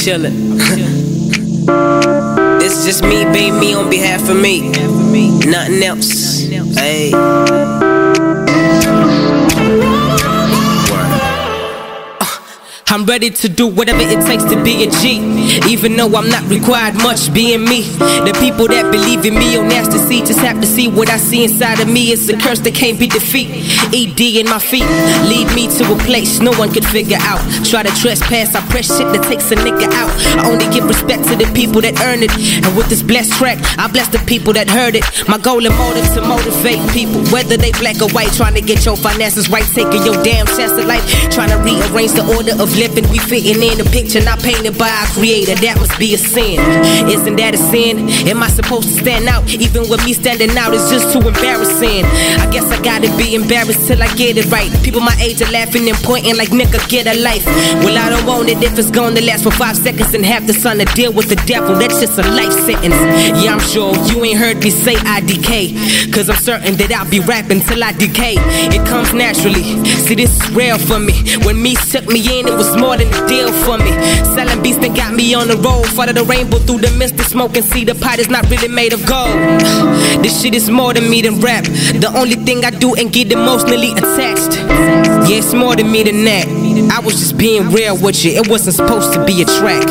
chillin'. is just me being me on behalf of me. Nothing else. Hey. I'm ready to do whatever it takes to be a G. Even though I'm not required much being me. The people that believe in me on nasty see just have to see what I see inside of me. It's a curse that can't be defeated. ED in my feet lead me to a place no one could figure out. Try to trespass, I press shit that takes a nigga out. I only give respect to the people that earn it. And with this blessed track, I bless the people that heard it. My goal and motive to motivate people, whether they black or white, trying to get your finances right, taking your damn chance of life, trying to rearrange the order of living. We fitting in the picture not painted by our creator. That must be a sin. Isn't that a sin? Am I supposed to stand out? Even with me standing out it's just too embarrassing. I guess I gotta be embarrassed till I get it right. People my age are laughing and pointing like nigga get a life. Well, I don't want it if it's gonna last for five seconds and have the sun to deal with the devil. That's just a life sentence. Yeah, I'm sure you ain't heard me say I decay. Cause I'm certain that I'll be rapping till I decay. It comes naturally. See, this is real for me. When me took me in, it was more than a deal for me. Selling beats that got me on the road. Follow the rainbow through the mist of smoke and see the pot is not really made of gold. This shit is more than me than rap. The only thing I do and get emotionally attached. Yeah, it's more than me than that. I was just being real with you. It wasn't supposed to be a track.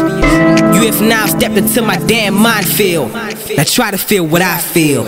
You have now stepped into my damn minefield. Now try to feel what I feel.